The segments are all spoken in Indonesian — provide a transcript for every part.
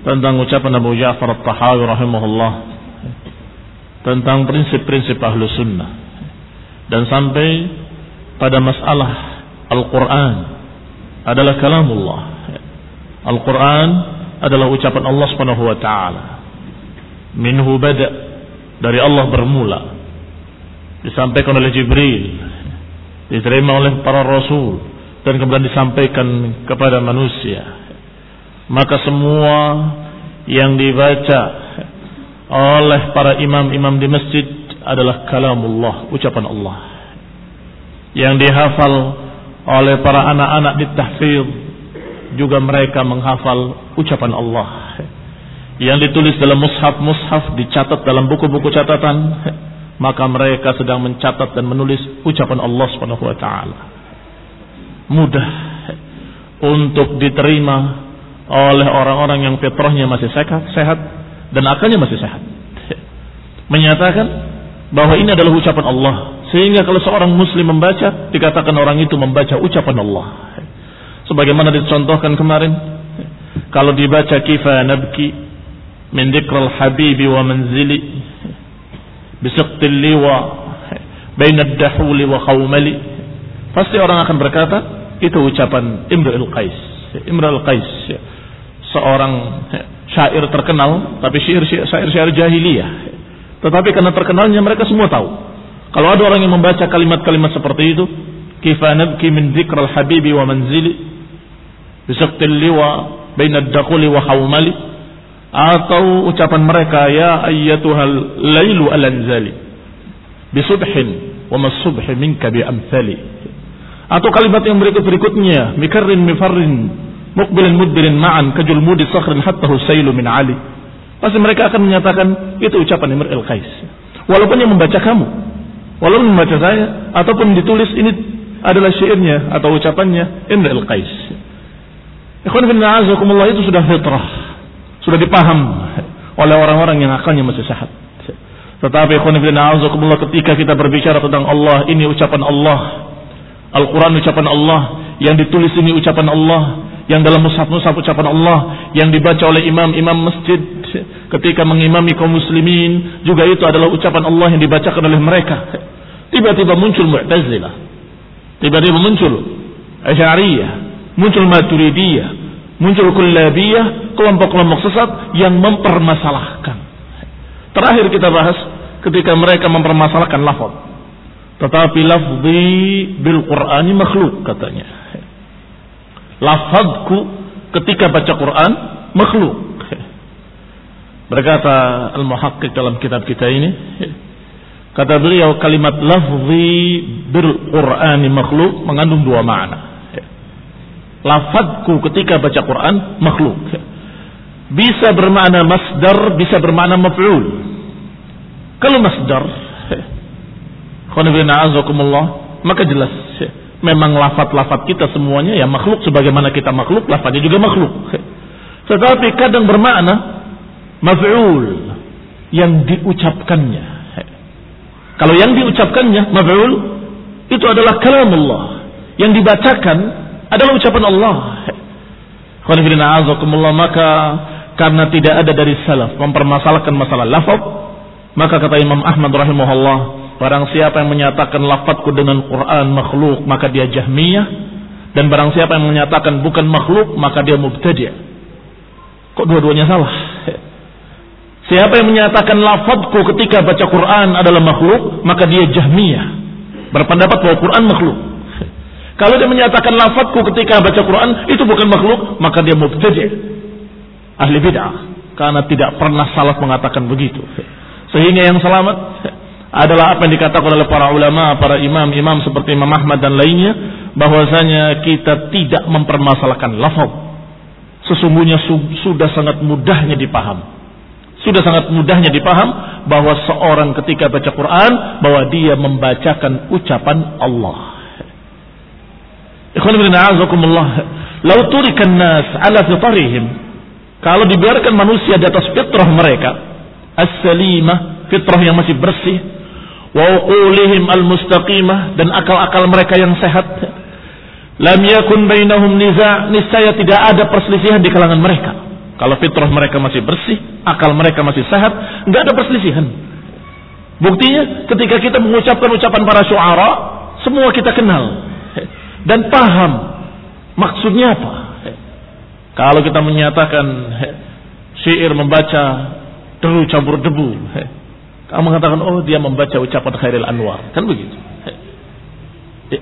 tentang ucapan Abu Ja'far At-Tahawi rahimahullah tentang prinsip-prinsip ahlu sunnah. Dan sampai pada masalah Al-Quran adalah kalamullah. Al-Quran adalah ucapan Allah subhanahu wa ta'ala. Minhu bada dari Allah bermula disampaikan oleh Jibril diterima oleh para rasul dan kemudian disampaikan kepada manusia maka semua yang dibaca oleh para imam-imam di masjid adalah kalamullah ucapan Allah yang dihafal oleh para anak-anak di tahfidz juga mereka menghafal ucapan Allah yang ditulis dalam mushaf-mushaf dicatat dalam buku-buku catatan maka mereka sedang mencatat dan menulis ucapan Allah Subhanahu wa taala. Mudah untuk diterima oleh orang-orang yang fitrahnya masih sehat, sehat dan akalnya masih sehat. Menyatakan bahwa ini adalah ucapan Allah. Sehingga kalau seorang muslim membaca, dikatakan orang itu membaca ucapan Allah. Sebagaimana dicontohkan kemarin, kalau dibaca kifa nabki min dikral habibi wa manzili bisiqtil liwa bainad dahuli wa khawmali pasti orang akan berkata itu ucapan Imrul Qais Imrul Qais ya seorang syair terkenal tapi syair syair jahiliyah. Tetapi karena terkenalnya mereka semua tahu. Kalau ada orang yang membaca kalimat-kalimat seperti itu kifa nabki min dzikral habibi wa manzili bisaqti liwa baina ad-daquli wa khawmali atau ucapan mereka ya ayyatuhal lailu alanzali bisubhin wa masubhi minka bi amthali atau kalimat yang berikut berikutnya mikarrin mifarrin muqbilin mudbirin ma'an kajulmudi sakhrin hatta husailu min ali pasti mereka akan menyatakan itu ucapan Imr al-Qais walaupun yang membaca kamu walaupun membaca saya ataupun ditulis ini adalah syairnya atau ucapannya Imr al-Qais ikhwan fillah itu sudah fitrah sudah dipaham oleh orang-orang yang akalnya masih sehat. Tetapi ketika kita berbicara tentang Allah, ini ucapan Allah. Al-Quran ucapan Allah. Yang ditulis ini ucapan Allah. Yang dalam mushaf-mushaf ucapan Allah. Yang dibaca oleh imam-imam masjid. Ketika mengimami kaum muslimin. Juga itu adalah ucapan Allah yang dibacakan oleh mereka. Tiba-tiba muncul Mu'tazilah. Tiba-tiba muncul Asy'ariyah muncul Maturidiyah, muncul Kullabiyah, kelompok-kelompok sesat yang mempermasalahkan. Terakhir kita bahas ketika mereka mempermasalahkan lafaz. Tetapi lafzi bil Qur'ani makhluk katanya. Lafazku ketika baca Quran makhluk. Berkata Al-Muhaqqiq dalam kitab kita ini, kata beliau kalimat lafzi bil Qur'ani makhluk mengandung dua makna. Lafadku ketika baca Quran makhluk. Bisa bermakna masdar, bisa bermakna maf'ul. Kalau masdar, maka jelas memang lafat-lafat kita semuanya ya makhluk sebagaimana kita makhluk, lafadnya juga makhluk. Tetapi kadang bermakna maf'ul yang diucapkannya. Kalau yang diucapkannya maf'ul itu adalah kalam Allah yang dibacakan adalah ucapan Allah. maka karena tidak ada dari salaf mempermasalahkan masalah lafaz, maka kata Imam Ahmad rahimahullah, barang siapa yang menyatakan lafazku dengan Quran makhluk, maka dia Jahmiyah dan barang siapa yang menyatakan bukan makhluk, maka dia mubtadi'. Kok dua-duanya salah? Siapa yang menyatakan lafazku ketika baca Quran adalah makhluk, maka dia Jahmiyah. Berpendapat bahwa Quran makhluk. Kalau dia menyatakan lafadzku ketika baca Quran itu bukan makhluk, maka dia mubtadi'. Ahli bid'ah. Karena tidak pernah salah mengatakan begitu. Sehingga yang selamat adalah apa yang dikatakan oleh para ulama, para imam-imam seperti Imam Ahmad dan lainnya, bahwasanya kita tidak mempermasalahkan lafaz. Sesungguhnya sudah sangat mudahnya dipaham. Sudah sangat mudahnya dipaham bahwa seorang ketika baca Quran bahwa dia membacakan ucapan Allah. Kalau dibiarkan manusia di atas fitrah mereka. As-salimah. Fitrah yang masih bersih. Wa uqulihim al-mustaqimah. Dan akal-akal mereka yang sehat. Lam yakun bainahum niza' niscaya tidak ada perselisihan di kalangan mereka. Kalau fitrah mereka masih bersih, akal mereka masih sehat, nggak ada perselisihan. Buktinya ketika kita mengucapkan ucapan para syuara, semua kita kenal dan paham maksudnya apa. Kalau kita menyatakan syair membaca deru campur debu, kamu mengatakan oh dia membaca ucapan Khairil Anwar, kan begitu.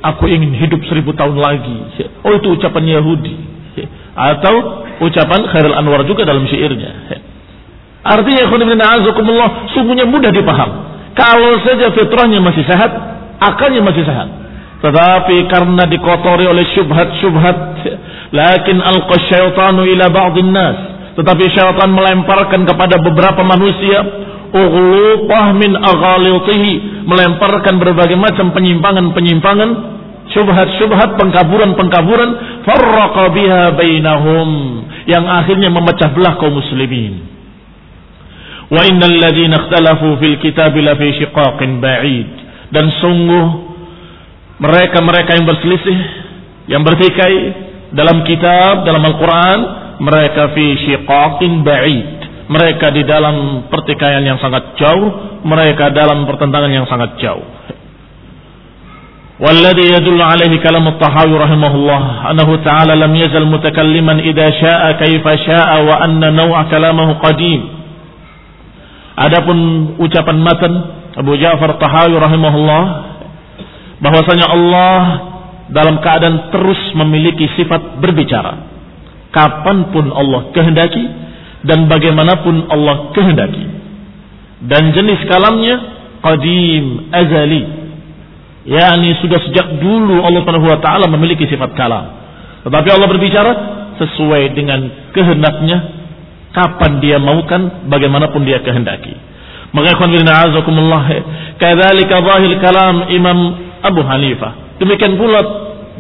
Aku ingin hidup seribu tahun lagi. Oh itu ucapan Yahudi. Atau ucapan Khairil Anwar juga dalam syairnya. Artinya azakumullah sungguhnya mudah dipaham. Kalau saja fitrahnya masih sehat, akalnya masih sehat. Tetapi karena dikotori oleh syubhat-syubhat, lakin alqa syaitanu ila ba'dhin nas. Tetapi syaitan melemparkan kepada beberapa manusia ughluqah min aghalitihi, melemparkan berbagai macam penyimpangan-penyimpangan, syubhat-syubhat, pengkaburan-pengkaburan, farraqa biha bainahum, yang akhirnya memecah belah kaum muslimin. Wa innal ladzina ikhtalafu fil kitabi la fi shiqaqin ba'id. Dan sungguh mereka-mereka yang berselisih, yang bertikai dalam kitab, dalam Al-Quran, mereka fi syiqaqin ba'id Mereka di dalam pertikaian yang sangat jauh, mereka dalam pertentangan yang sangat jauh. والذي يدل عليه كلام الطحاوي رحمه الله أنه تعالى لم يزل متكلما إذا شاء كيف شاء وأن نوع كلامه قديم Adapun ucapan matan Abu Ja'far Tahawi rahimahullah bahwasanya Allah dalam keadaan terus memiliki sifat berbicara. Kapanpun Allah kehendaki dan bagaimanapun Allah kehendaki. Dan jenis kalamnya qadim azali. yakni sudah sejak dulu Allah Subhanahu wa taala memiliki sifat kalam. Tetapi Allah berbicara sesuai dengan kehendaknya kapan dia maukan bagaimanapun dia kehendaki. Maka ikhwan fillah azakumullah kadzalika zahir kalam Imam Abu Hanifah. Demikian pula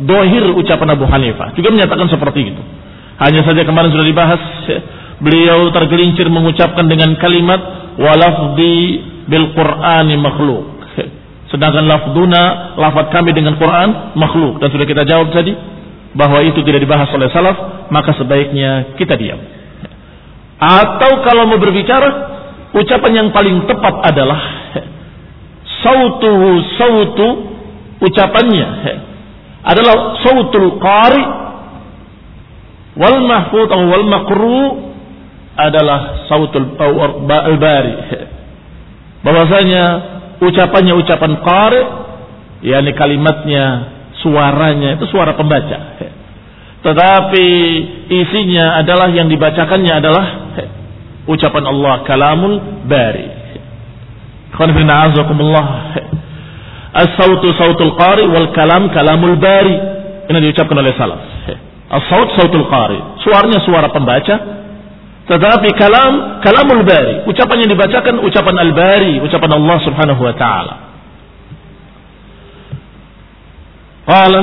dohir ucapan Abu Hanifah juga menyatakan seperti itu. Hanya saja kemarin sudah dibahas beliau tergelincir mengucapkan dengan kalimat walafdi bil Qur'ani makhluk. Sedangkan lafduna, lafad kami dengan Quran makhluk dan sudah kita jawab tadi bahwa itu tidak dibahas oleh salaf, maka sebaiknya kita diam. Atau kalau mau berbicara, ucapan yang paling tepat adalah sautuhu sautu ucapannya adalah sautul qari Wal mahfud atau wal makru adalah sautul al-bari. Bahwasanya ucapannya ucapan qari yakni kalimatnya suaranya itu suara pembaca. Tetapi isinya adalah yang dibacakannya adalah ucapan Allah kalamul bari. As-sautu sautul qari wal kalam kalamul bari. Ini diucapkan oleh salaf. As-saut sautul qari. Suaranya suara pembaca. Tetapi kalam kalamul bari. Ucapan yang dibacakan ucapan al-bari, ucapan Allah Subhanahu wa taala. Qala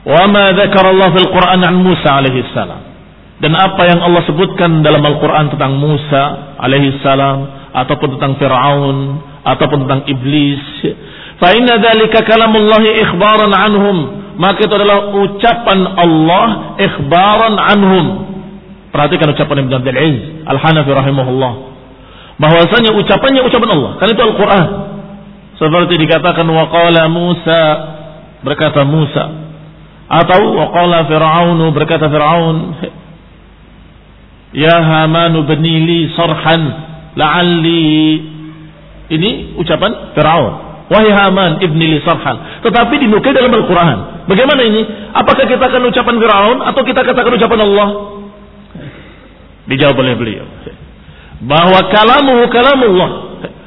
wa ma dzakara Allah fil Qur'an an Musa alaihi salam. Dan apa yang Allah sebutkan dalam Al-Quran tentang Musa alaihi salam ataupun tentang Fir'aun ataupun tentang iblis. Fa inna dzalika ikhbaran anhum. Maka itu adalah ucapan Allah ikhbaran anhum. Perhatikan ucapan Ibn Abdul Aziz Al-Hanafi rahimahullah. Bahwasanya ucapannya ucapan Allah. Karena itu Al-Quran. Seperti dikatakan waqala Musa berkata Musa atau waqala Fir'aunu berkata Fir'aun Ya Hamanu benili sarhan la'alli ini ucapan Fir'aun. Wahai Haman ibni li sarhan. Tetapi dinukil dalam Al-Quran. Bagaimana ini? Apakah kita akan ucapan Fir'aun atau kita katakan ucapan Allah? Dijawab oleh beliau. Bahwa kalamuhu kalamullah.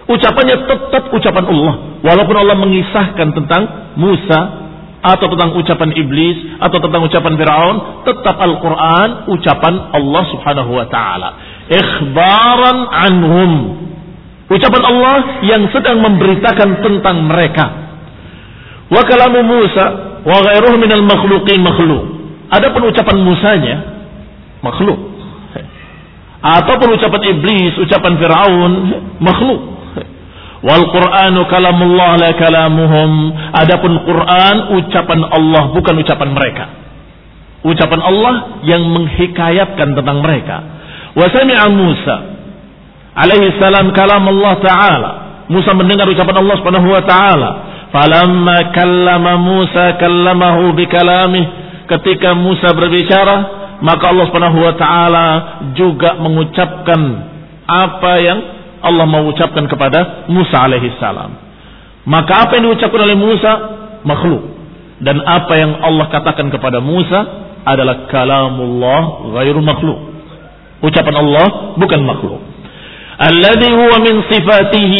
Ucapannya tetap ucapan Allah. Walaupun Allah mengisahkan tentang Musa atau tentang ucapan iblis atau tentang ucapan Firaun, tetap Al-Qur'an ucapan Allah Subhanahu wa taala. Ikhbaran anhum. Ucapan Allah yang sedang memberitakan tentang mereka. Wa kalamu Musa wa ghairuhu minal makhluqin makhluk. Adapun ucapan Musanya makhluk. Ataupun ucapan iblis, ucapan Firaun makhluk. Wal Qur'anu kalamullah la kalamuhum. Adapun Quran ucapan Allah bukan ucapan mereka. Ucapan Allah yang menghikayatkan tentang mereka. Wa sami'a Musa alaihi salam kalam Allah taala. Musa mendengar ucapan Allah Subhanahu wa taala. Falamma kallama Musa kallamahu bikalamih. Ketika Musa berbicara, maka Allah Subhanahu wa taala juga mengucapkan apa yang Allah mau ucapkan kepada Musa alaihi salam. Maka apa yang diucapkan oleh Musa makhluk dan apa yang Allah katakan kepada Musa adalah kalamullah ghairu makhluk. Ucapan Allah bukan makhluk. Alladhi huwa min sifatihi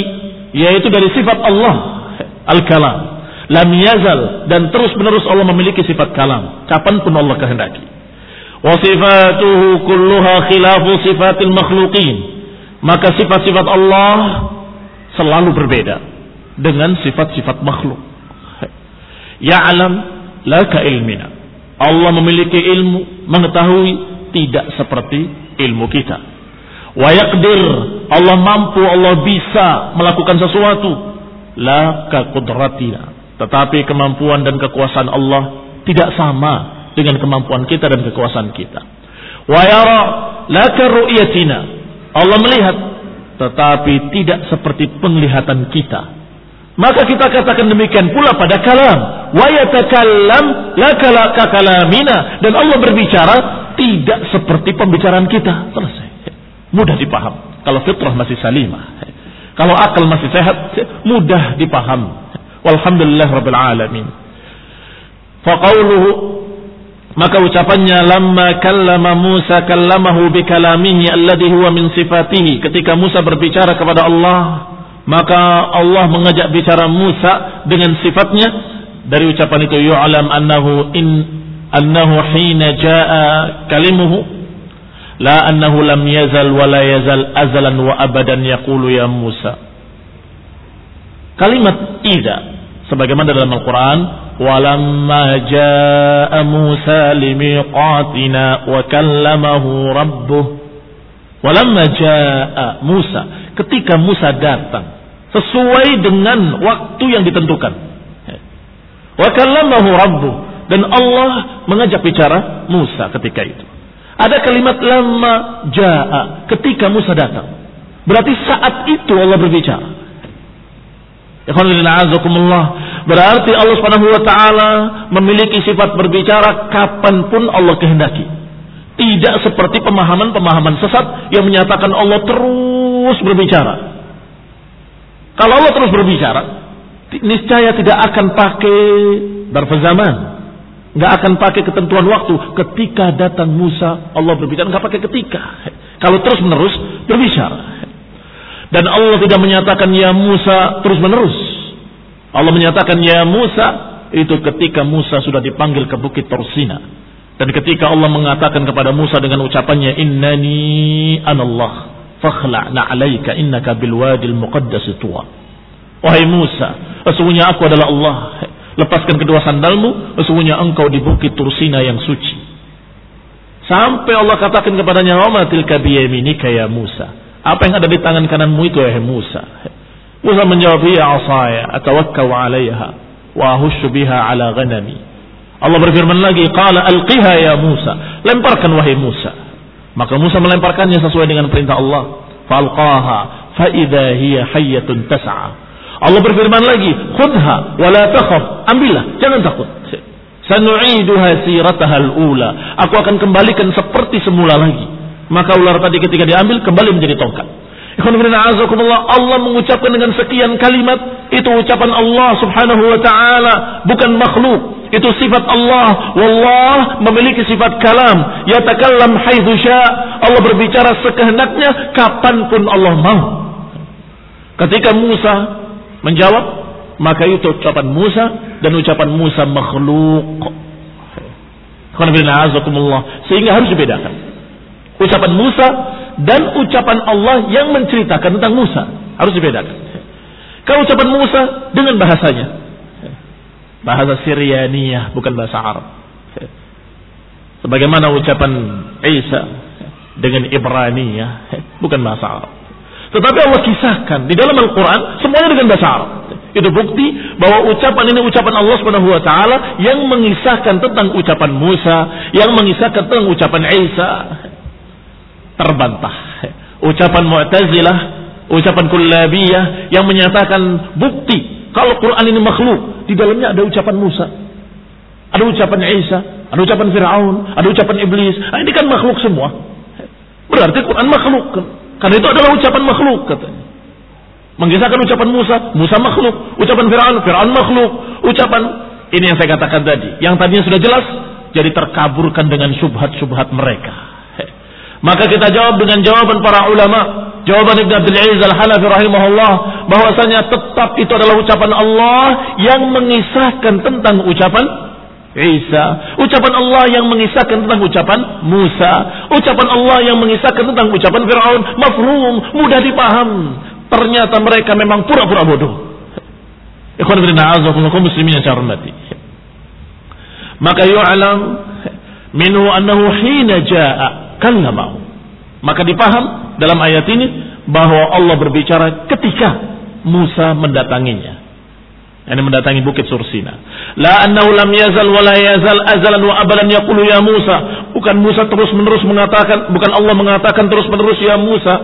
yaitu dari sifat Allah al-kalam. Lam yazal dan terus menerus Allah memiliki sifat kalam kapan pun Allah kehendaki. Wa sifatuhu kulluha khilafu sifatil makhluqin maka sifat-sifat Allah selalu berbeda dengan sifat-sifat makhluk. Ya'lam laka ilmina. Allah memiliki ilmu, mengetahui tidak seperti ilmu kita. Wa yaqdir, Allah mampu, Allah bisa melakukan sesuatu. La ka kudratina. Tetapi kemampuan dan kekuasaan Allah tidak sama dengan kemampuan kita dan kekuasaan kita. Wa yara laka ru'yatina. Allah melihat tetapi tidak seperti penglihatan kita. Maka kita katakan demikian pula pada kalam. Wa yatakallam la kalamina dan Allah berbicara tidak seperti pembicaraan kita. Selesai. Mudah dipaham. Kalau fitrah masih salimah. Kalau akal masih sehat, mudah dipaham. Walhamdulillah rabbil alamin. Faqauluhu maka ucapannya lamma kallama Musa kallamahu bikalamihi alladhi huwa min sifatihi. Ketika Musa berbicara kepada Allah, maka Allah mengajak bicara Musa dengan sifatnya dari ucapan itu yu'lam annahu in annahu hina jaa kalimuhu la annahu lam yazal wa la yazal azalan wa abadan yaqulu ya Musa. Kalimat ida sebagaimana dalam Al-Qur'an ولما جاء موسى لميقاتنا وكلمه ربه ولما جاء موسى ketika Musa datang sesuai dengan waktu yang ditentukan wa kallamahu rabbuh dan Allah mengajak bicara Musa ketika itu ada kalimat lama jaa ketika Musa datang berarti saat itu Allah berbicara Berarti Allah Subhanahu wa taala memiliki sifat berbicara kapan pun Allah kehendaki. Tidak seperti pemahaman-pemahaman sesat yang menyatakan Allah terus berbicara. Kalau Allah terus berbicara, niscaya tidak akan pakai berfazaman. Nggak akan pakai ketentuan waktu. Ketika datang Musa, Allah berbicara. Nggak pakai ketika. Kalau terus menerus berbicara. Dan Allah tidak menyatakan ya Musa terus menerus. Allah menyatakan ya Musa itu ketika Musa sudah dipanggil ke bukit Torsina. Dan ketika Allah mengatakan kepada Musa dengan ucapannya innani anallah fakhla'na 'alaika innaka bil wadil muqaddas tuwa. Wahai Musa, sesungguhnya aku adalah Allah. Lepaskan kedua sandalmu, sesungguhnya engkau di bukit Tursina yang suci. Sampai Allah katakan kepadanya, "Wa ma tilka biyaminika ya Musa?" Apa yang ada di tangan kananmu itu ya Musa? Musa menjawab, "Ya asaya, atawakkau 'alaiha wa ahushu biha 'ala ghanami." Allah berfirman lagi, "Qala alqiha ya Musa." Lemparkan wahai Musa. Maka Musa melemparkannya sesuai dengan perintah Allah. Falqaha fa idza hiya hayyatun tas'a. Allah berfirman lagi, "Khudha wa la takhaf." Ambillah, jangan takut. Sanu'iduha sirataha al-ula. Aku akan kembalikan seperti semula lagi. Maka ular tadi ketika diambil kembali menjadi tongkat. Allah mengucapkan dengan sekian kalimat itu ucapan Allah Subhanahu wa taala bukan makhluk. Itu sifat Allah. Wallah memiliki sifat kalam. Yatakallam haitsu Allah berbicara sekehendaknya kapan pun Allah mau. Ketika Musa menjawab maka itu ucapan Musa dan ucapan Musa makhluk. Sehingga harus dibedakan ucapan Musa dan ucapan Allah yang menceritakan tentang Musa. Harus dibedakan. Kalau ucapan Musa dengan bahasanya. Bahasa Syrianiyah bukan bahasa Arab. Sebagaimana ucapan Isa dengan Ibraniyah bukan bahasa Arab. Tetapi Allah kisahkan di dalam Al-Quran semuanya dengan bahasa Arab. Itu bukti bahwa ucapan ini ucapan Allah Subhanahu wa taala yang mengisahkan tentang ucapan Musa, yang mengisahkan tentang ucapan Isa terbantah. Ucapan Mu'tazilah, ucapan Kullabiyah yang menyatakan bukti kalau Quran ini makhluk, di dalamnya ada ucapan Musa. Ada ucapan Isa, ada ucapan Firaun, ada ucapan iblis. Nah, ini kan makhluk semua. Berarti Quran makhluk. Karena itu adalah ucapan makhluk katanya. Mengisahkan ucapan Musa, Musa makhluk. Ucapan Firaun, Firaun makhluk. Ucapan ini yang saya katakan tadi, yang tadinya sudah jelas jadi terkaburkan dengan subhat-subhat mereka. Maka kita jawab dengan jawaban para ulama. Jawaban Ibn Abdul Aziz Al-Hanafi rahimahullah. bahwasanya tetap itu adalah ucapan Allah yang mengisahkan tentang ucapan Isa. Ucapan Allah yang mengisahkan tentang ucapan Musa. Ucapan Allah yang mengisahkan tentang ucapan Fir'aun. Mafhum, mudah dipaham. Ternyata mereka memang pura-pura bodoh. Ikhwan bin a'azakumullah muslimin yang hormati. Maka yu'alam minhu annahu hina ja'a kallamahu. Maka dipaham dalam ayat ini bahwa Allah berbicara ketika Musa mendatanginya. Ini mendatangi bukit Sursina. La annahu lam yazal wa la yazal azalan wa abadan yaqulu ya Musa. Bukan Musa terus menerus mengatakan, bukan Allah mengatakan terus menerus ya Musa.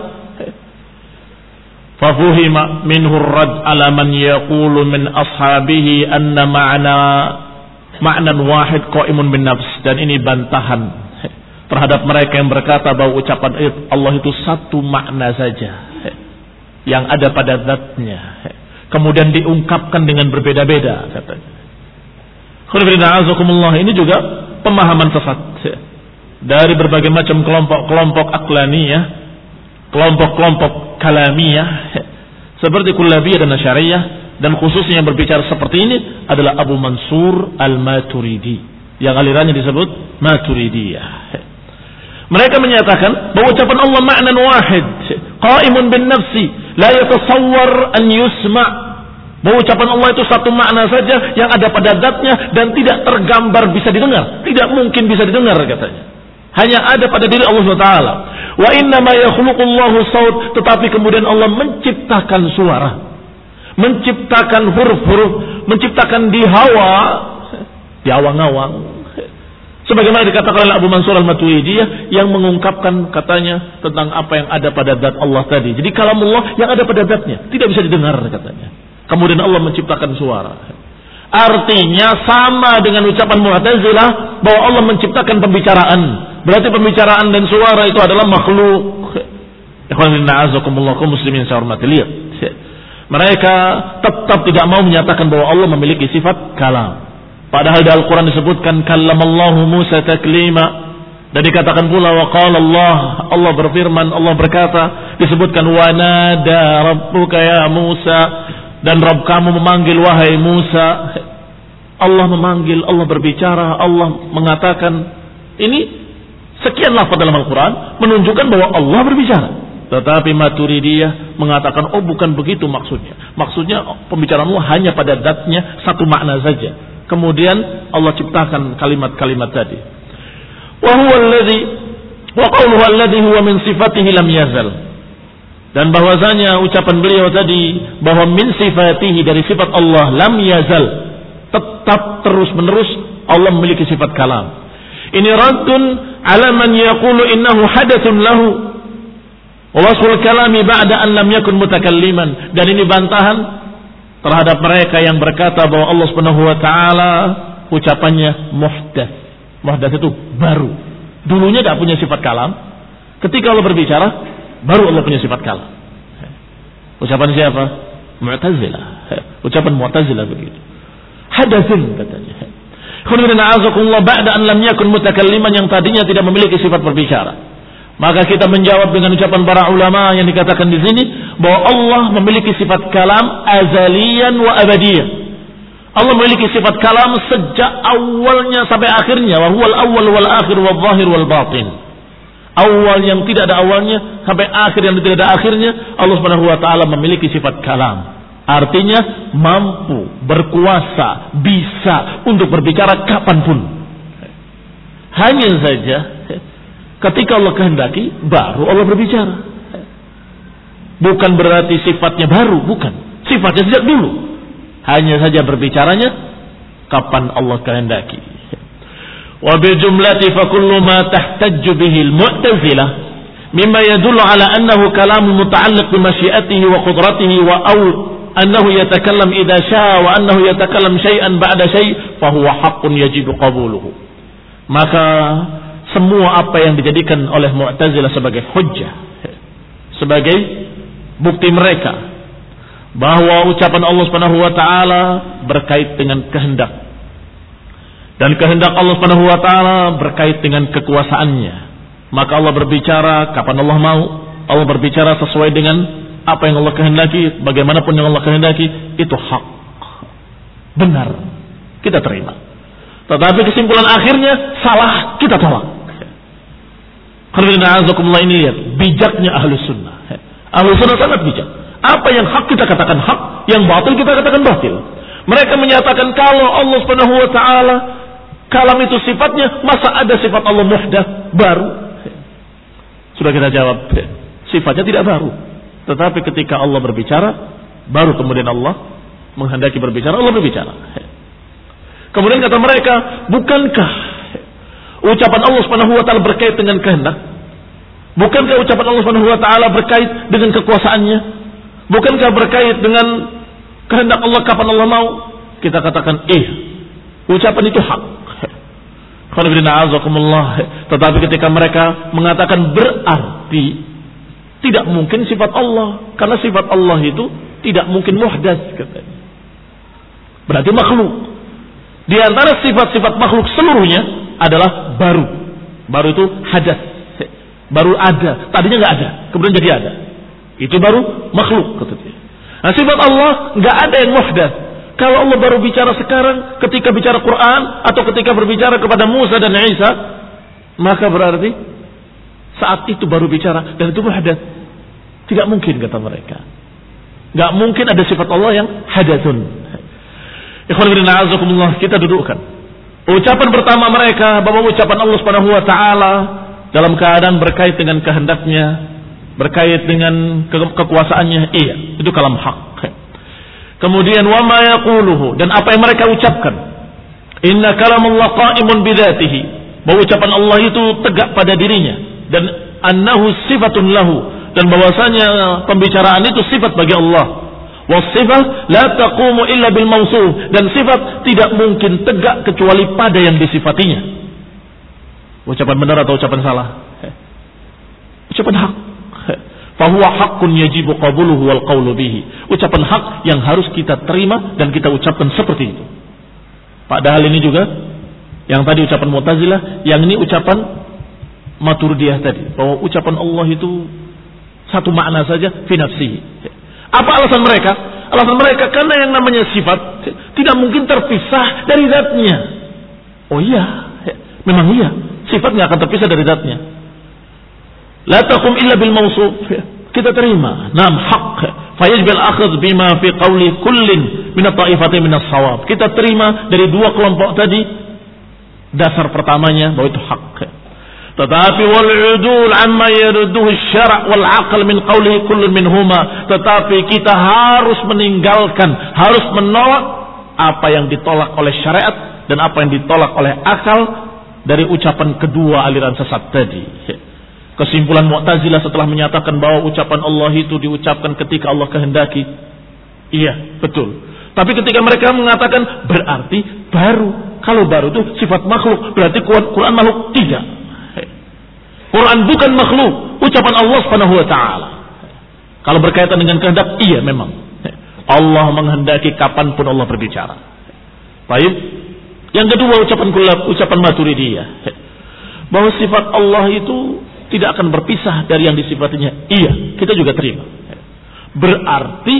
Fafuhima minhu rad ala man yaqulu min ashabihi anna ma'na ma'nan wahid qa'imun bin nafs dan ini bantahan terhadap mereka yang berkata bahwa ucapan Allah itu satu makna saja yang ada pada zatnya. Kemudian diungkapkan dengan berbeda-beda katanya. Ini juga pemahaman sesat. Dari berbagai macam kelompok-kelompok aklaniyah kelompok-kelompok kalamiyah seperti kullabiyah dan asyariyah dan khususnya yang berbicara seperti ini adalah Abu Mansur Al-Maturidi yang alirannya disebut Maturidiyah mereka menyatakan bahwa ucapan Allah makna wahid, qaimun bin nafsi, la yatasawwar an yusma. Bahwa ucapan Allah itu satu makna saja yang ada pada zatnya dan tidak tergambar bisa didengar. Tidak mungkin bisa didengar katanya. Hanya ada pada diri Allah SWT. Wa inna ma yakhluqullahu saut. Tetapi kemudian Allah menciptakan suara. Menciptakan huruf-huruf. Menciptakan di hawa. Di awang-awang Sebagaimana dikatakan oleh Abu Mansur al-Maturidiyah yang mengungkapkan katanya tentang apa yang ada pada zat Allah tadi. Jadi kalamullah yang ada pada zatnya tidak bisa didengar katanya. Kemudian Allah menciptakan suara. Artinya sama dengan ucapan Mu'tazilah bahwa Allah menciptakan pembicaraan. Berarti pembicaraan dan suara itu adalah makhluk. Muslimin saya. Mereka tetap tidak mau menyatakan bahwa Allah memiliki sifat kalam. Padahal di Al-Quran disebutkan kallamallahu Musa taklima. Dan dikatakan pula wa qala Allah, Allah berfirman, Allah berkata, disebutkan wa nada rabbuka ya Musa dan Rabb kamu memanggil wahai Musa. Allah memanggil, Allah berbicara, Allah mengatakan ini sekian lafaz dalam Al-Quran menunjukkan bahwa Allah berbicara. Tetapi Maturidiyah mengatakan, oh bukan begitu maksudnya. Maksudnya pembicaraan Allah hanya pada datnya satu makna saja. Kemudian Allah ciptakan kalimat-kalimat tadi. Wa wa qawluhu huwa min sifatihi lam yazal. Dan bahwasanya ucapan beliau tadi bahwa min sifatihi dari sifat Allah lam yazal tetap terus menerus Allah memiliki sifat kalam. Ini raddun ala man yaqulu innahu hadatsun lahu wasful kalami ba'da an lam yakun mutakalliman dan ini bantahan terhadap mereka yang berkata bahwa Allah Subhanahu wa taala ucapannya muhdats Muhdas itu baru. Dulunya tidak punya sifat kalam. Ketika Allah berbicara, baru Allah punya sifat kalam. Ucapan siapa? Mu'tazilah. Ucapan Mu'tazilah begitu. Hadasin katanya. Khulina azakullah ba'da an lam yakun mutakalliman yang tadinya tidak memiliki sifat berbicara. Maka kita menjawab dengan ucapan para ulama yang dikatakan di sini bahwa Allah memiliki sifat kalam azalian wa abadiyan. Allah memiliki sifat kalam sejak awalnya sampai akhirnya. Wa huwal awal wal akhir wal zahir wal batin. Awal yang tidak ada awalnya sampai akhir yang tidak ada akhirnya. Allah Subhanahu wa taala memiliki sifat kalam. Artinya mampu, berkuasa, bisa untuk berbicara kapan pun. Hanya saja ketika Allah kehendaki baru Allah berbicara. Bukan berarti sifatnya baru, bukan. Sifatnya sejak dulu. Hanya saja berbicaranya kapan Allah kehendaki. Wa bil jumlati fa kullu ma tahtajju bihi al-mu'tazilah mimma yadullu ala annahu kalam muta'alliq bi masyiatihi wa qudratihi wa aw annahu yatakallam idza syaa wa annahu yatakallam syai'an ba'da syai' fa huwa haqqun yajibu qabuluhu. Maka semua apa yang dijadikan oleh Mu'tazilah sebagai hujjah sebagai bukti mereka bahwa ucapan Allah Subhanahu wa taala berkait dengan kehendak. Dan kehendak Allah Subhanahu wa taala berkait dengan kekuasaannya. Maka Allah berbicara kapan Allah mau, Allah berbicara sesuai dengan apa yang Allah kehendaki, bagaimanapun yang Allah kehendaki, itu hak. Benar. Kita terima. Tetapi kesimpulan akhirnya salah, kita tolak. Ini lihat bijaknya ahlu sunnah. Ahlu sunnah sangat bijak. Apa yang hak kita katakan hak, yang batil kita katakan batil. Mereka menyatakan kalau Allah Subhanahu wa taala kalam itu sifatnya, masa ada sifat Allah muhdath baru? Sudah kita jawab, sifatnya tidak baru. Tetapi ketika Allah berbicara, baru kemudian Allah menghendaki berbicara, Allah berbicara. Kemudian kata mereka, bukankah ucapan Allah Subhanahu wa taala berkait dengan kehendak? Bukankah ucapan Allah Subhanahu wa taala berkait dengan kekuasaannya? Bukankah berkait dengan kehendak Allah kapan Allah mau? Kita katakan, eh, ucapan itu hak. Tetapi ketika mereka mengatakan berarti tidak mungkin sifat Allah karena sifat Allah itu tidak mungkin muhdas katanya. Berarti makhluk. Di antara sifat-sifat makhluk seluruhnya adalah baru. Baru itu hadas. Baru ada. Tadinya nggak ada, kemudian jadi ada. Itu baru makhluk kata dia. Nah, sifat Allah nggak ada yang muhdath. Kalau Allah baru bicara sekarang ketika bicara Quran atau ketika berbicara kepada Musa dan Isa, maka berarti saat itu baru bicara dan itu muhdath. Tidak mungkin kata mereka. Nggak mungkin ada sifat Allah yang hadathun. Ikhwan kita dudukkan. Ucapan pertama mereka bahwa ucapan Allah Subhanahu wa taala dalam keadaan berkait dengan kehendaknya berkait dengan ke kekuasaannya iya itu kalam hak. Kemudian wa ma yaquluhu dan apa yang mereka ucapkan. Inna Allah qa'imun bidzatihi bahwa ucapan Allah itu tegak pada dirinya. Dan annahu sifatun lahu dan bahwasanya pembicaraan itu sifat bagi Allah Wasifah la taqumu illa bil mausuf dan sifat tidak mungkin tegak kecuali pada yang disifatinya. Ucapan benar atau ucapan salah? Ucapan hak. Fahuwa haqqun yajibu qabuluhu wal qawlu bihi. Ucapan hak yang harus kita terima dan kita ucapkan seperti itu. Padahal ini juga yang tadi ucapan Mu'tazilah, yang ini ucapan Maturidiyah tadi, bahwa ucapan Allah itu satu makna saja fi Apa alasan mereka? Alasan mereka karena yang namanya sifat tidak mungkin terpisah dari zatnya. Oh iya, memang iya. Sifat nggak akan terpisah dari zatnya. La takum illa bil mausuf. Kita terima. Nam hak. Fayajib al-akhadh bima fi qawli kullin min at-ta'ifati min as-sawab. Kita terima dari dua kelompok tadi Dasar pertamanya bahwa itu hak. Tetapi wal udul amma yarduhu syara' wal aql min qawlihi kullun minhuma. Tetapi kita harus meninggalkan, harus menolak apa yang ditolak oleh syariat dan apa yang ditolak oleh akal dari ucapan kedua aliran sesat tadi. Kesimpulan Mu'tazilah setelah menyatakan bahwa ucapan Allah itu diucapkan ketika Allah kehendaki. Iya, betul. Tapi ketika mereka mengatakan berarti baru kalau baru itu sifat makhluk, berarti Quran makhluk tidak. Quran bukan makhluk, ucapan Allah Subhanahu wa taala. Kalau berkaitan dengan kehendak, iya memang. Allah menghendaki kapan pun Allah berbicara. Baik. Yang kedua ucapan kulab, ucapan maturidiyah. Bahwa sifat Allah itu tidak akan berpisah dari yang disifatinya. Iya, kita juga terima. Berarti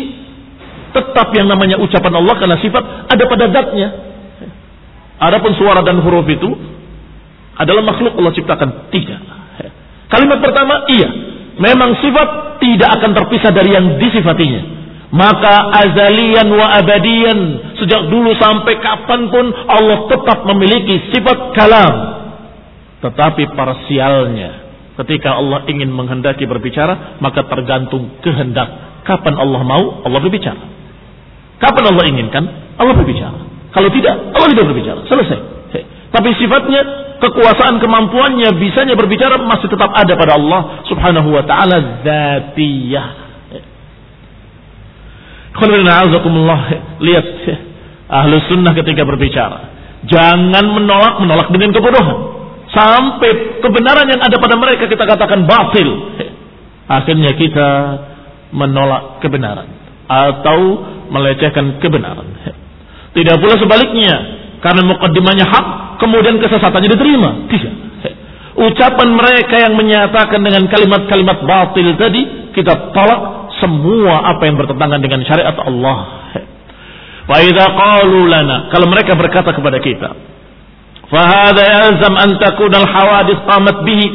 tetap yang namanya ucapan Allah karena sifat ada pada zatnya. Adapun suara dan huruf itu adalah makhluk Allah ciptakan. Tidak. Kalimat pertama, iya. Memang sifat tidak akan terpisah dari yang disifatinya. Maka azalian wa abadian. Sejak dulu sampai kapan pun Allah tetap memiliki sifat kalam. Tetapi parsialnya. Ketika Allah ingin menghendaki berbicara. Maka tergantung kehendak. Kapan Allah mau, Allah berbicara. Kapan Allah inginkan, Allah berbicara. Kalau tidak, Allah tidak berbicara. Selesai. Tapi sifatnya, kekuasaan, kemampuannya, bisanya berbicara masih tetap ada pada Allah subhanahu wa ta'ala zatiyah. Lihat ahlu sunnah ketika berbicara. Jangan menolak, menolak dengan kebodohan. Sampai kebenaran yang ada pada mereka kita katakan batil. Akhirnya kita menolak kebenaran. Atau melecehkan kebenaran. Tidak pula sebaliknya. Karena mukaddimahnya hak, kemudian kesesatannya diterima. Tidak. Ucapan mereka yang menyatakan dengan kalimat-kalimat batil tadi, kita tolak semua apa yang bertentangan dengan syariat Allah. Fa'idha qalu lana. Kalau mereka berkata kepada kita. Fahada yalzam an takuna qamat bihi.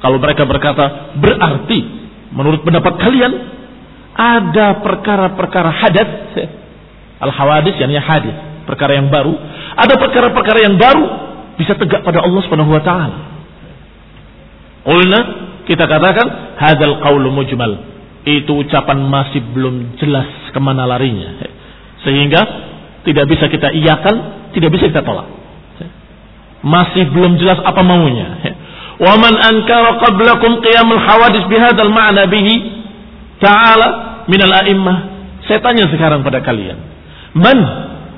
Kalau mereka berkata, berarti menurut pendapat kalian ada perkara-perkara hadat Al-hawadis yang hadis, perkara yang baru. Ada perkara-perkara yang baru bisa tegak pada Allah Subhanahu wa taala. Qulna kita katakan hadzal qaulu mujmal. Itu ucapan masih belum jelas ke mana larinya. Sehingga tidak bisa kita iyakan, tidak bisa kita tolak. Masih belum jelas apa maunya. Wa man ankara qablakum qiyamul hawadis bihadzal ma'na bihi ta'ala min al-a'immah. Saya tanya sekarang pada kalian. Man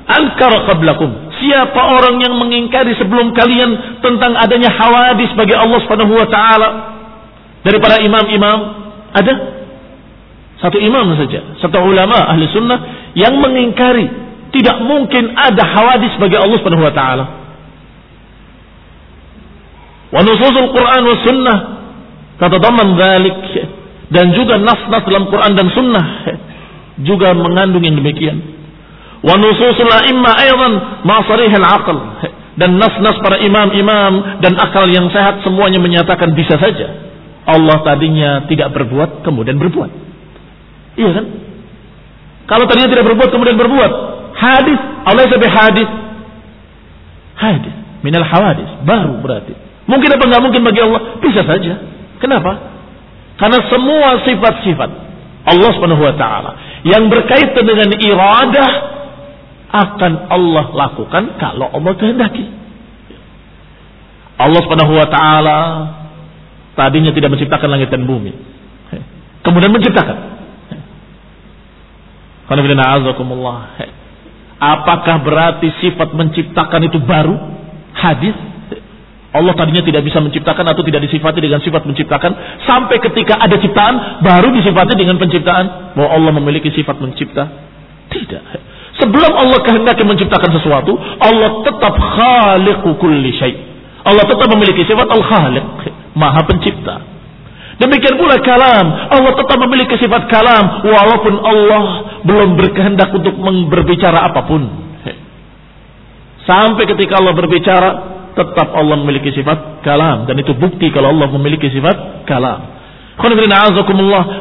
ankara qablakum. Siapa orang yang mengingkari sebelum kalian tentang adanya hawadis bagi Allah Subhanahu wa taala? Dari imam-imam ada satu imam saja, satu ulama ahli sunnah yang mengingkari tidak mungkin ada hawadis bagi Allah Subhanahu wa taala. Wa nususul Quran wa sunnah tatadamman dzalik dan juga nas-nas dalam Quran dan sunnah juga mengandung yang demikian. Wa nususul a'imma aydan ma sarihil aql. Dan nas-nas para imam-imam dan akal yang sehat semuanya menyatakan bisa saja. Allah tadinya tidak berbuat kemudian berbuat. Iya kan? Kalau tadinya tidak berbuat kemudian berbuat. Hadis, Allah sampai hadis. Hadis, minal hawadis, baru berarti. Mungkin apa nggak mungkin bagi Allah? Bisa saja. Kenapa? Karena semua sifat-sifat Allah Subhanahu wa taala yang berkaitan dengan iradah akan Allah lakukan kalau Allah kehendaki. Allah Subhanahu wa taala tadinya tidak menciptakan langit dan bumi. Kemudian menciptakan. Apakah berarti sifat menciptakan itu baru? Hadis Allah tadinya tidak bisa menciptakan atau tidak disifati dengan sifat menciptakan sampai ketika ada ciptaan baru disifati dengan penciptaan bahwa Allah memiliki sifat mencipta tidak sebelum Allah kehendaki menciptakan sesuatu Allah tetap khaliqu kulli syai. Allah tetap memiliki sifat al-khaliq maha pencipta. Demikian pula kalam Allah tetap memiliki sifat kalam walaupun Allah belum berkehendak untuk berbicara apa pun. Sampai ketika Allah berbicara tetap Allah memiliki sifat kalam dan itu bukti kalau Allah memiliki sifat kalam.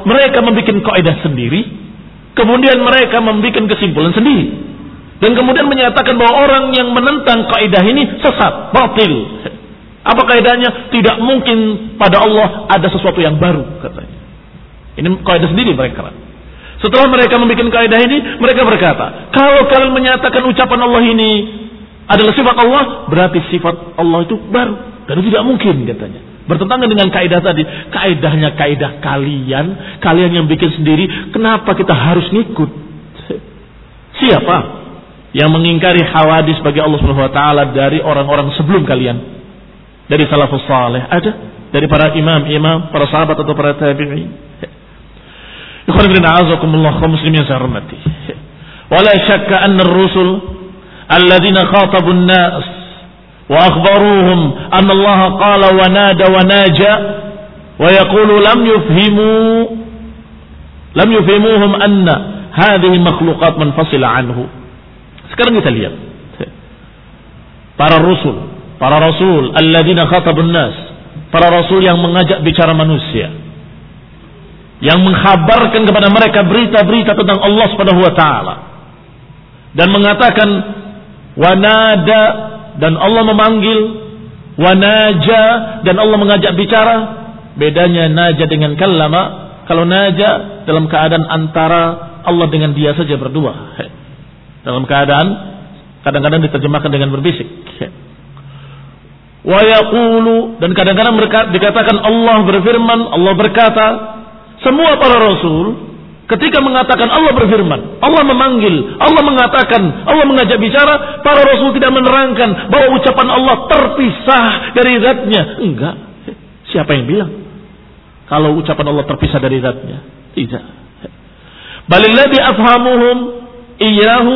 Mereka membuat kaidah sendiri, kemudian mereka membuat kesimpulan sendiri. Dan kemudian menyatakan bahwa orang yang menentang kaidah ini sesat, batil. Apa kaidahnya? Tidak mungkin pada Allah ada sesuatu yang baru katanya. Ini kaidah sendiri mereka. Setelah mereka membuat kaidah ini, mereka berkata, kalau kalian menyatakan ucapan Allah ini adalah sifat Allah, berarti sifat Allah itu baru. Dan itu tidak mungkin katanya. Bertentangan dengan kaidah tadi. Kaidahnya kaidah kalian, kalian yang bikin sendiri. Kenapa kita harus ngikut? Siapa yang mengingkari hawadis bagi Allah Subhanahu wa taala dari orang-orang sebelum kalian? Dari salafus saleh ada, dari para imam-imam, para sahabat atau para tabi'in. Ikhwan bin a'azakumullah kaum muslimin saya hormati. Wala syakka anna ar-rusul alladziina khatabun nas وأخبروهم أن الله قال ونادى وناجى ويقول لم يفهموا لم يفهموهم أن هذه مخلوقات منفصلة عنه sekarang kita lihat para rasul para rasul alladzina khatabun nas para rasul yang mengajak bicara manusia yang mengkhabarkan kepada mereka berita-berita tentang Allah Subhanahu wa taala dan mengatakan wanada dan Allah memanggil wanaja dan Allah mengajak bicara. Bedanya naja dengan kallama kalau naja dalam keadaan antara Allah dengan dia saja berdua. Dalam keadaan kadang-kadang diterjemahkan dengan berbisik. Wa yaqulu dan kadang-kadang dikatakan Allah berfirman Allah berkata semua para rasul Ketika mengatakan Allah berfirman, Allah memanggil, Allah mengatakan, Allah mengajak bicara, para rasul tidak menerangkan bahwa ucapan Allah terpisah dari zatnya. Enggak. Siapa yang bilang? Kalau ucapan Allah terpisah dari zatnya? Tidak. Balilladhi afhamuhum iyahu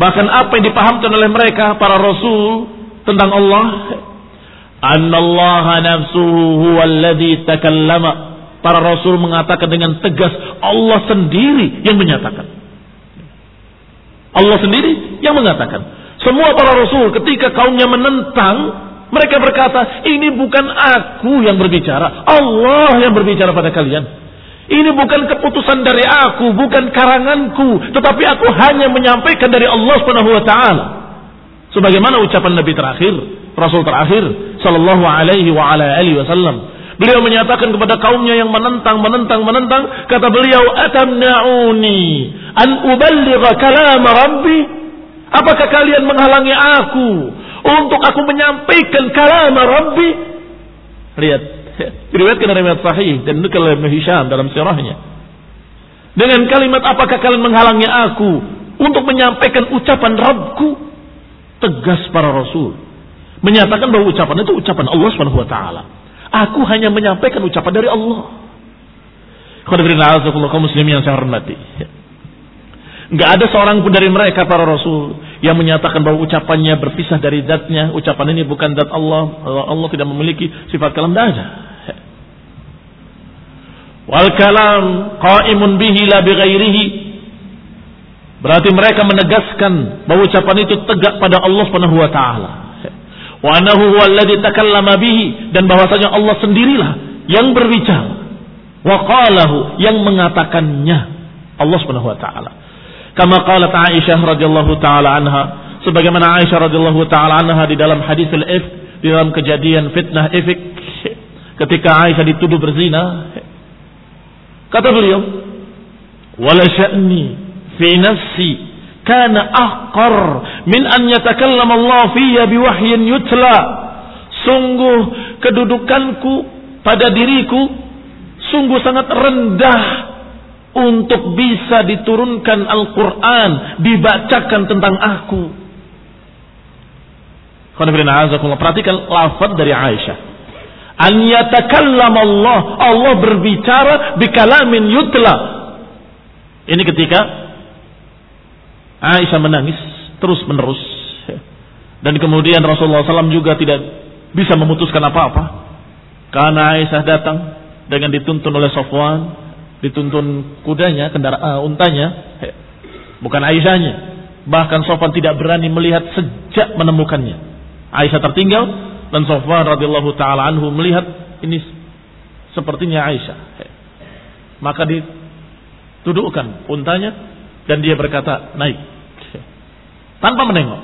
bahkan apa yang dipahamkan oleh mereka para rasul tentang Allah annallaha nafsuhu huwallazi takallama Para rasul mengatakan dengan tegas Allah sendiri yang menyatakan. Allah sendiri yang mengatakan. Semua para rasul ketika kaumnya menentang, mereka berkata, ini bukan aku yang berbicara, Allah yang berbicara pada kalian. Ini bukan keputusan dari aku, bukan karanganku, tetapi aku hanya menyampaikan dari Allah Subhanahu wa taala. Sebagaimana ucapan Nabi terakhir, Rasul terakhir sallallahu alaihi wa ala alihi wasallam, Beliau menyatakan kepada kaumnya yang menentang, menentang, menentang. Kata beliau, Atamna'uni an uballigha kalam Rabbi. Apakah kalian menghalangi aku untuk aku menyampaikan kalam Rabbi? Lihat, diriwayatkan dari riwayat sahih dan nukil oleh Hisham dalam sirahnya. Dengan kalimat apakah kalian menghalangi aku untuk menyampaikan ucapan Rabbku? Tegas para rasul. Menyatakan bahwa ucapan itu ucapan Allah Subhanahu wa taala. Aku hanya menyampaikan ucapan dari Allah. muslim yang saya hormati. Enggak ada seorang pun dari mereka para rasul yang menyatakan bahwa ucapannya berpisah dari zatnya. Ucapan ini bukan zat Allah. Allah tidak memiliki sifat kalam. Ada. Wal kalam qaimun bihi la bighairihi. Berarti mereka menegaskan bahwa ucapan itu tegak pada Allah Subhanahu wa taala wa annahu takallama bihi. Dan bahwasanya Allah sendirilah yang berbicara. Wa qalahu yang mengatakannya. Allah Subhanahu wa taala. Kama qalat Aisyah radhiyallahu taala anha. Sebagaimana Aisyah radhiyallahu taala anha di dalam hadis al-if di dalam kejadian fitnah ifik ketika Aisyah dituduh berzina. Kata beliau wala sya'ni fi nafsi kana ahqar min an yatakallam Allah fiyya biwahyin yutla. Sungguh kedudukanku pada diriku sungguh sangat rendah untuk bisa diturunkan Al-Quran, dibacakan tentang aku. Perhatikan lafaz dari Aisyah. An yatakallam Allah. Allah berbicara bikalamin yutla. Ini ketika Aisyah menangis terus menerus. Dan kemudian Rasulullah SAW juga tidak bisa memutuskan apa-apa. Karena Aisyah datang dengan dituntun oleh Sofwan, dituntun kudanya, kendaraan uh, untanya, bukan Aisyahnya. Bahkan Sofwan tidak berani melihat sejak menemukannya. Aisyah tertinggal dan Sofwan radhiyallahu taala anhu melihat ini sepertinya Aisyah. Maka ditudukkan untanya dan dia berkata naik tanpa menengok.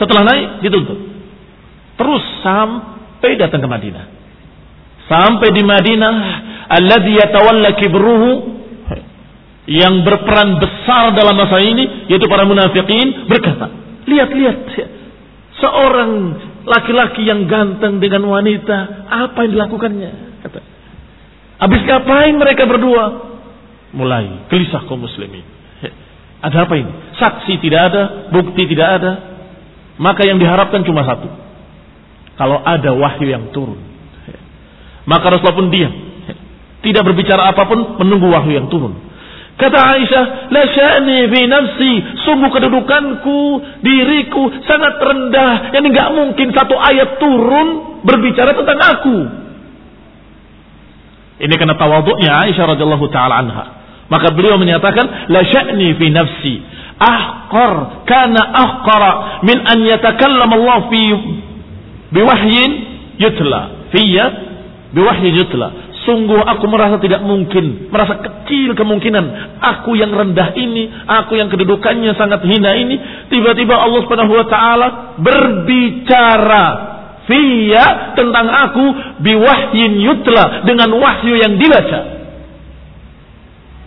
Setelah naik dituntut. Terus sampai datang ke Madinah. Sampai di Madinah alladhi yatawalla kibruhu yang berperan besar dalam masa ini yaitu para munafikin berkata, lihat-lihat seorang laki-laki yang ganteng dengan wanita, apa yang dilakukannya? Kata. Habis ngapain mereka berdua? Mulai gelisah kaum muslimin. Ada apa ini? Saksi tidak ada, bukti tidak ada. Maka yang diharapkan cuma satu. Kalau ada wahyu yang turun. Maka Rasulullah pun diam tidak berbicara apa pun, menunggu wahyu yang turun. Kata Aisyah, la sya'ni fi nafsi, sungguh kedudukanku, diriku sangat rendah. Yang nggak mungkin satu ayat turun berbicara tentang aku. Ini karena tawaduknya Aisyah radhiyallahu taala anha. Maka beliau menyatakan, la sya'ni fi nafsi, ahqar kana ahqara min an yatakallam Allah fi biwahyin yutla fiyya biwahyin yutla Sungguh aku merasa tidak mungkin, merasa kecil kemungkinan aku yang rendah ini, aku yang kedudukannya sangat hina ini, tiba-tiba Allah Subhanahu wa taala berbicara via tentang aku biwahyin yutla dengan wahyu yang dibaca.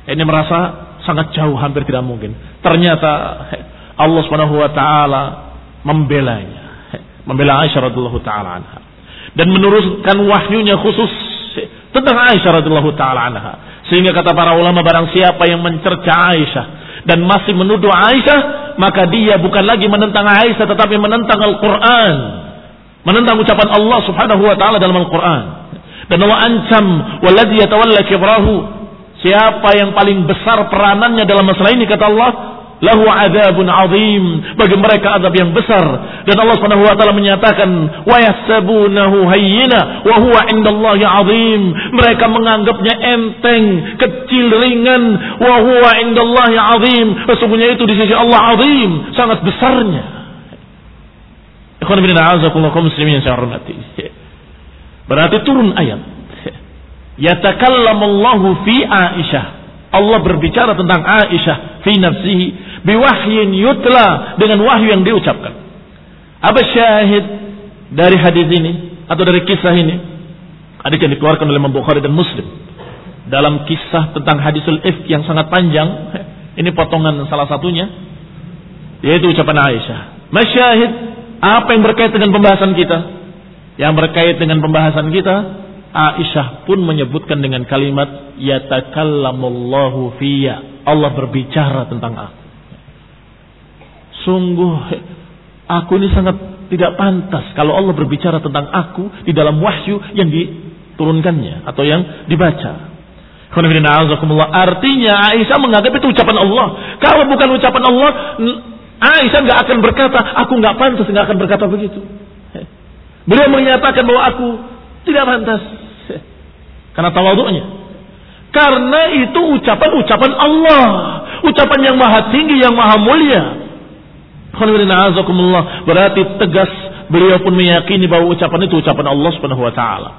Ini merasa sangat jauh hampir tidak mungkin. Ternyata Allah Subhanahu wa taala membelanya, membela Aisyah radhiyallahu taala anha dan menurunkan wahyunya khusus tentang Aisyah radhiyallahu taala anha. Sehingga kata para ulama barang siapa yang mencerca Aisyah dan masih menuduh Aisyah, maka dia bukan lagi menentang Aisyah tetapi menentang Al-Qur'an. Menentang ucapan Allah Subhanahu wa taala dalam Al-Qur'an. Dan Allah ancam waladhi yatawalla kibrahu. Siapa yang paling besar peranannya dalam masalah ini kata Allah, lahu azabun azim. Bagi mereka azab yang besar. Dan Allah Subhanahu wa taala menyatakan wa yasabunahu hayyina wa huwa indallahi azim. Mereka menganggapnya enteng kecil ringan. Wa huwa indallahi azim. Sesungguhnya itu di sisi Allah azim sangat besarnya. Ikhwan bin a'azakumullah muslimin yang saya hormati. Berarti turun ayat yatakallamu Allahu fi Aisyah Allah berbicara tentang Aisyah fi nafsihi biwahyin yutla dengan wahyu yang diucapkan. Apa syahid dari hadis ini atau dari kisah ini? Hadis yang dikeluarkan oleh Imam Bukhari dan Muslim dalam kisah tentang hadisul ifk yang sangat panjang. Ini potongan salah satunya yaitu ucapan Aisyah. Masyahid apa yang berkait dengan pembahasan kita? Yang berkait dengan pembahasan kita, Aisyah pun menyebutkan dengan kalimat yatakallamullahu fiyya. Allah berbicara tentang aku. Sungguh aku ini sangat tidak pantas kalau Allah berbicara tentang aku di dalam wahyu yang diturunkannya atau yang dibaca. Artinya Aisyah menganggap itu ucapan Allah. Kalau bukan ucapan Allah, Aisyah nggak akan berkata, aku nggak pantas nggak akan berkata begitu. Beliau menyatakan bahwa aku tidak pantas karena tawaduknya. Karena itu ucapan-ucapan Allah, ucapan yang maha tinggi, yang maha mulia. Berarti tegas beliau pun meyakini bahwa ucapan itu ucapan Allah Subhanahu wa taala.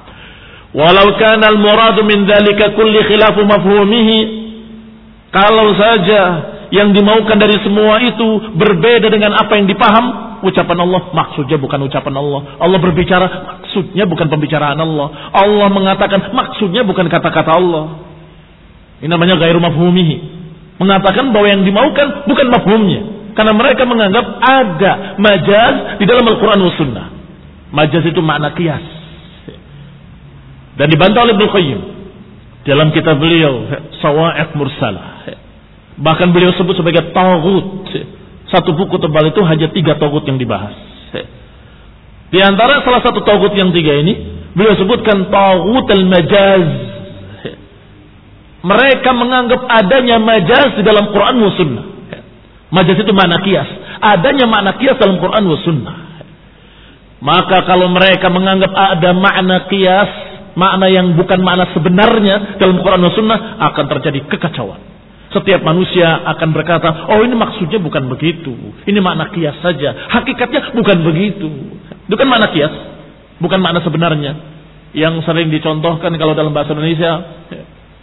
Walau kana al-murad min dzalika kulli khilafu mafhumihi kalau saja yang dimaukan dari semua itu berbeda dengan apa yang dipaham ucapan Allah maksudnya bukan ucapan Allah Allah berbicara maksudnya bukan pembicaraan Allah Allah mengatakan maksudnya bukan kata-kata Allah ini namanya gairu mafhumihi mengatakan bahwa yang dimaukan bukan mafhumnya karena mereka menganggap ada majaz di dalam Al-Quran dan Sunnah. Majaz itu makna kias. Dan dibantah oleh Ibnu Qayyim. Dalam kitab beliau Sawa'iq Mursalah. Bahkan beliau sebut sebagai tauhid. Satu buku tebal itu hanya tiga tauhid yang dibahas. Di antara salah satu tauhid yang tiga ini, beliau sebutkan tauhid al-majaz. Mereka menganggap adanya majaz di dalam Quran wa sunnah. Majaz itu makna kias. Adanya makna kias dalam Quran wa sunnah. Maka kalau mereka menganggap ada makna kias, makna yang bukan makna sebenarnya dalam Quran dan Sunnah, akan terjadi kekacauan. Setiap manusia akan berkata, oh ini maksudnya bukan begitu. Ini makna kias saja. Hakikatnya bukan begitu. Bukan makna kias. Bukan makna sebenarnya. Yang sering dicontohkan kalau dalam bahasa Indonesia,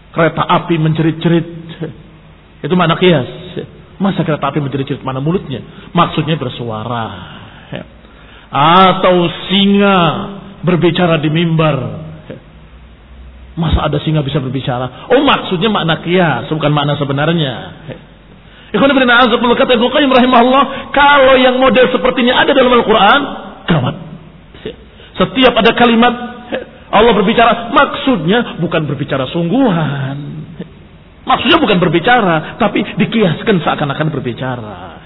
kereta api menjerit-jerit. Itu makna kias. Masa kereta api menjerit-jerit mana mulutnya? Maksudnya bersuara atau singa berbicara di mimbar. Masa ada singa bisa berbicara? Oh maksudnya makna kias, bukan makna sebenarnya. Ikhwan ibn Azab kata Ibnu Qayyim rahimahullah, kalau yang model seperti ini ada dalam Al-Qur'an, gawat. Setiap ada kalimat Allah berbicara, maksudnya bukan berbicara sungguhan. Maksudnya bukan berbicara, tapi dikiaskan seakan-akan berbicara.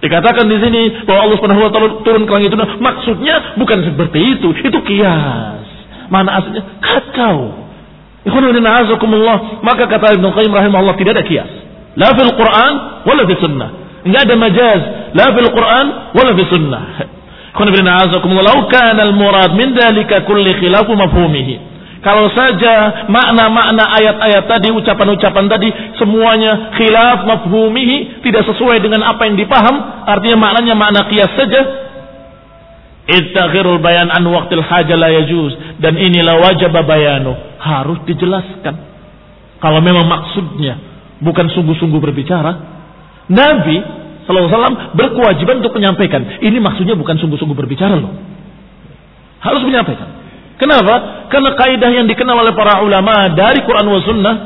Dikatakan di sini bahwa Allah Subhanahu wa taala turun ke langit itu maksudnya bukan seperti itu, itu kias. Mana aslinya? Kacau. Maka kata Ibnu Qayyim rahimahullah tidak ada kias. La fil Quran wala fi sunnah. Enggak ada majaz, la fil Quran wala fi sunnah. Lau kana al-murad min dalika kulli khilafu mafhumihi. Kalau saja makna-makna ayat-ayat tadi, ucapan-ucapan tadi, semuanya khilaf mafhumihi, tidak sesuai dengan apa yang dipaham, artinya maknanya makna kias saja. Ittakhirul bayan an waqtil haja la yajuz. Dan inilah wajib bayanu. Harus dijelaskan. Kalau memang maksudnya bukan sungguh-sungguh berbicara, Nabi Wasallam berkewajiban untuk menyampaikan. Ini maksudnya bukan sungguh-sungguh berbicara loh. Harus menyampaikan. Kenapa? Karena kaidah yang dikenal oleh para ulama dari Quran wa sunnah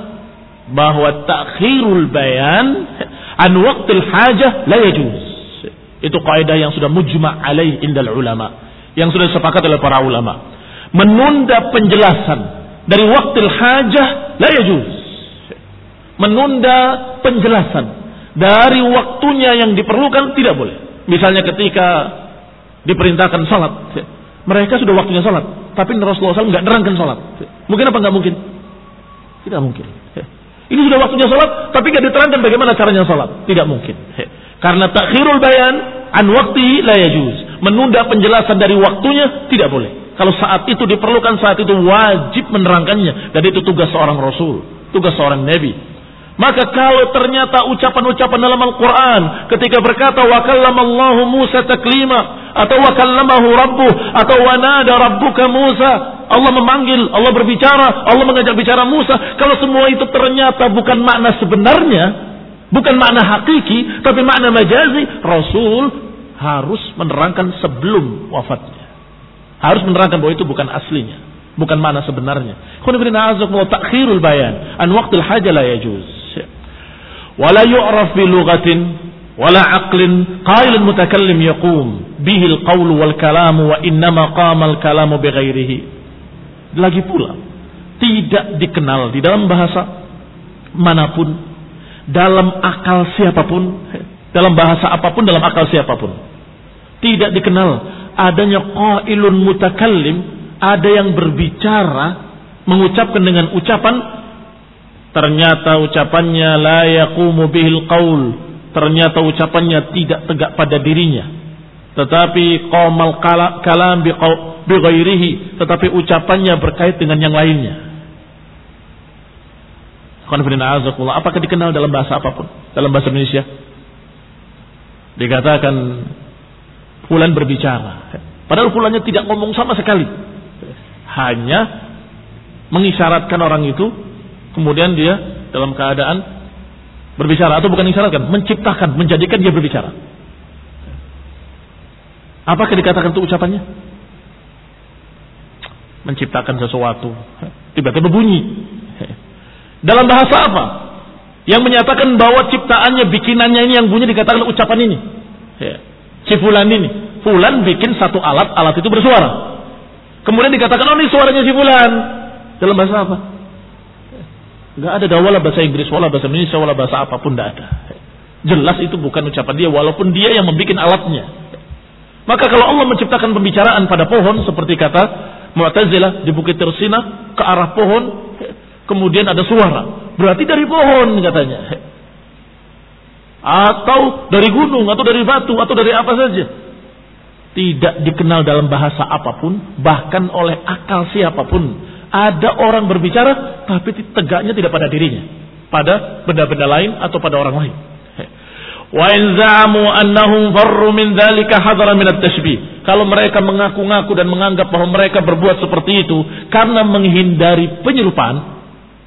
bahwa takhirul bayan an waqtil hajah la yajuz. Itu kaidah yang sudah mujma' alaih indal ulama. Yang sudah sepakat oleh para ulama. Menunda penjelasan dari waqtil hajah la yajuz. Menunda penjelasan dari waktunya yang diperlukan tidak boleh. Misalnya ketika diperintahkan salat, mereka sudah waktunya salat, tapi Rasulullah SAW nggak nerangkan sholat. Mungkin apa nggak mungkin? Tidak mungkin. Ini sudah waktunya sholat, tapi nggak diterangkan bagaimana caranya sholat. Tidak mungkin. Karena takhirul bayan an wakti la yajuz. Menunda penjelasan dari waktunya tidak boleh. Kalau saat itu diperlukan, saat itu wajib menerangkannya. Dan itu tugas seorang Rasul, tugas seorang Nabi. Maka kalau ternyata ucapan-ucapan dalam Al-Quran ketika berkata wa kallamallahu Musa taklima atau wa kallamahu rabbuh atau wa nada rabbuka Musa Allah memanggil, Allah berbicara, Allah mengajak bicara Musa. Kalau semua itu ternyata bukan makna sebenarnya, bukan makna hakiki, tapi makna majazi, Rasul harus menerangkan sebelum wafatnya. Harus menerangkan bahwa itu bukan aslinya, bukan mana sebenarnya. Khonibina azab wa takhirul bayan an waqtil haja la yajuz. Wala yu'raf bi lughatin wala aqlin qailun mutakallim yaqum bihi al-qawl wal kalamu wa innama qama al-kalamu bighairihi. Lagi pula, tidak dikenal di dalam bahasa mana pun, dalam akal siapa pun, dalam bahasa apa pun, dalam akal siapa pun. Tidak dikenal adanya qailun mutakallim ada yang berbicara mengucapkan dengan ucapan Ternyata ucapannya la yaqumu bihil qaul. Ternyata ucapannya tidak tegak pada dirinya. Tetapi qamal kalam bi ghairihi, tetapi ucapannya berkait dengan yang lainnya. Apakah dikenal dalam bahasa apa pun? Dalam bahasa Indonesia? Dikatakan fulan berbicara. Padahal fulannya tidak ngomong sama sekali. Hanya mengisyaratkan orang itu kemudian dia dalam keadaan berbicara atau bukan isyaratkan, menciptakan, menjadikan dia berbicara. Apakah dikatakan itu ucapannya? Menciptakan sesuatu, tiba-tiba bunyi. Dalam bahasa apa? Yang menyatakan bahwa ciptaannya, bikinannya ini yang bunyi dikatakan ucapan ini. Si fulan ini. Fulan bikin satu alat, alat itu bersuara. Kemudian dikatakan, oh ini suaranya si fulan. Dalam bahasa apa? Nggak ada dah wala bahasa Inggris, wala bahasa Indonesia, wala bahasa apa pun tidak ada. Jelas itu bukan ucapan dia walaupun dia yang membuat alatnya. Maka kalau Allah menciptakan pembicaraan pada pohon seperti kata Mu'tazilah di Bukit Tersina ke arah pohon kemudian ada suara. Berarti dari pohon katanya. Atau dari gunung atau dari batu atau dari apa saja. Tidak dikenal dalam bahasa apa pun bahkan oleh akal siapa pun ada orang berbicara tapi tegaknya tidak pada dirinya, pada benda-benda lain atau pada orang lain. Wa annahum min dzalika hadara min at-tashbih. Kalau mereka mengaku-ngaku dan menganggap bahwa mereka berbuat seperti itu karena menghindari penyerupaan,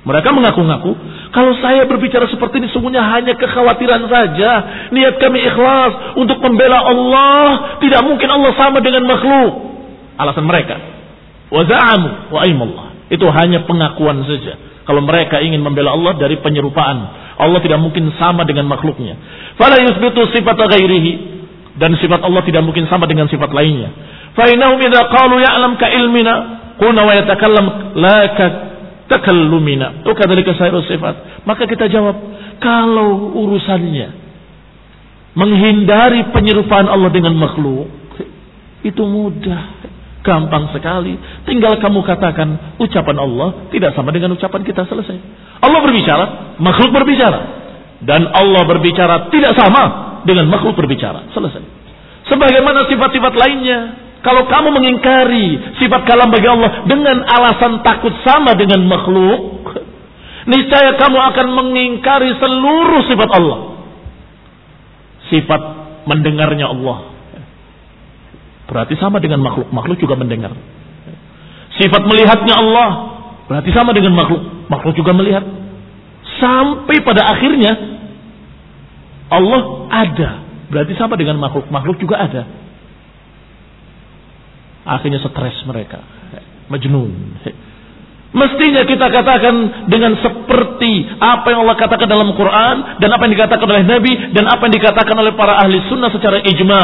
mereka mengaku-ngaku, kalau saya berbicara seperti ini semuanya hanya kekhawatiran saja. Niat kami ikhlas untuk membela Allah. Tidak mungkin Allah sama dengan makhluk. Alasan mereka. Wa za'amu wa. Itu hanya pengakuan saja. Kalau mereka ingin membela Allah dari penyerupaan. Allah tidak mungkin sama dengan makhluknya. Fala yusbitu sifat ghairihi. Dan sifat Allah tidak mungkin sama dengan sifat lainnya. Fa'inahum idha qalu ya'lam ka ilmina. Kuna wa yatakallam la ka takallumina. Ukadhalika sairu sifat. Maka kita jawab. Kalau urusannya. Menghindari penyerupaan Allah dengan makhluk. Itu mudah. Gampang sekali. Tinggal kamu katakan ucapan Allah tidak sama dengan ucapan kita selesai. Allah berbicara, makhluk berbicara. Dan Allah berbicara tidak sama dengan makhluk berbicara. Selesai. Sebagaimana sifat-sifat lainnya. Kalau kamu mengingkari sifat kalam bagi Allah dengan alasan takut sama dengan makhluk, niscaya kamu akan mengingkari seluruh sifat Allah. Sifat mendengarnya Allah, Berarti sama dengan makhluk. Makhluk juga mendengar. Sifat melihatnya Allah. Berarti sama dengan makhluk. Makhluk juga melihat. Sampai pada akhirnya Allah ada. Berarti sama dengan makhluk. Makhluk juga ada. Akhirnya stres mereka. Majnun. Mestinya kita katakan dengan seperti apa yang Allah katakan dalam Quran dan apa yang dikatakan oleh Nabi dan apa yang dikatakan oleh para ahli sunnah secara ijma,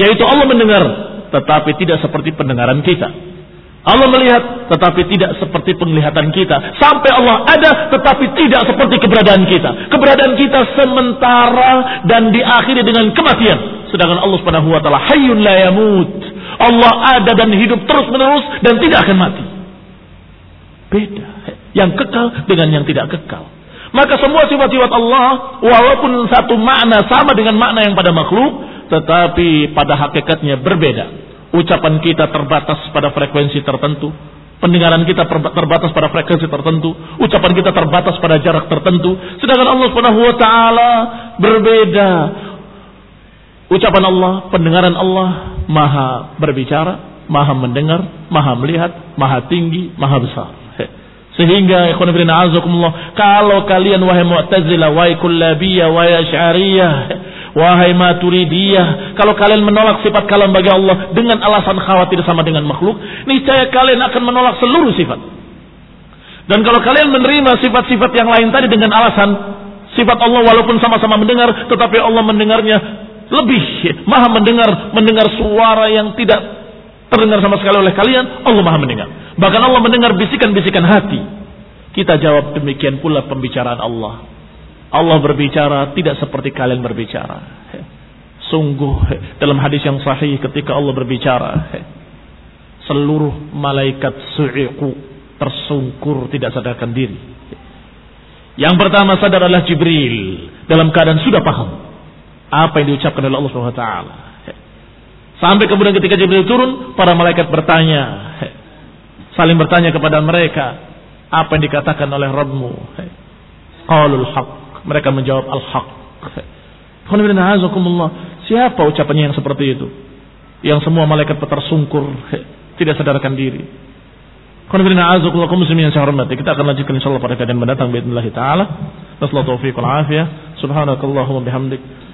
yaitu Allah mendengar, tetapi tidak seperti pendengaran kita. Allah melihat tetapi tidak seperti penglihatan kita. Sampai Allah ada tetapi tidak seperti keberadaan kita. Keberadaan kita sementara dan diakhiri dengan kematian. Sedangkan Allah Subhanahu wa taala hayyun la yamut. Allah ada dan hidup terus-menerus dan tidak akan mati. Beda. Yang kekal dengan yang tidak kekal. Maka semua sifat-sifat Allah walaupun satu makna sama dengan makna yang pada makhluk tetapi pada hakikatnya berbeda. Ucapan kita terbatas pada frekuensi tertentu, pendengaran kita terbatas pada frekuensi tertentu, ucapan kita terbatas pada jarak tertentu, sedangkan Allah Subhanahu wa taala berbeda. Ucapan Allah, pendengaran Allah maha berbicara, maha mendengar, maha melihat, maha tinggi, maha besar. Sehingga ikhwan fillah kalau kalian wahai Mu'tazilah, wahai Kullabiyah, wahai Asy'ariyah, Wahai maturidiyah, kalau kalian menolak sifat kalam bagi Allah dengan alasan khawatir sama dengan makhluk, niscaya kalian akan menolak seluruh sifat. Dan kalau kalian menerima sifat-sifat yang lain tadi dengan alasan sifat Allah walaupun sama-sama mendengar, tetapi Allah mendengarnya lebih maha mendengar, mendengar suara yang tidak terdengar sama sekali oleh kalian, Allah maha mendengar. Bahkan Allah mendengar bisikan-bisikan hati. Kita jawab demikian pula pembicaraan Allah. Allah berbicara tidak seperti kalian berbicara. Sungguh dalam hadis yang sahih ketika Allah berbicara seluruh malaikat su'iqu tersungkur tidak sadarkan diri. Yang pertama sadar adalah Jibril dalam keadaan sudah paham apa yang diucapkan oleh Allah Subhanahu wa taala. Sampai kemudian ketika Jibril turun, para malaikat bertanya, saling bertanya kepada mereka, apa yang dikatakan oleh Rabbmu? Qalul haq mereka menjawab al-haq. Siapa ucapannya yang seperti itu? Yang semua malaikat tersungkur, tidak sadarkan diri. Kita akan lanjutkan insyaallah pada kajian mendatang باذن taala. Nasallahu taufiq wal afiyah. Subhanakallahumma bihamdik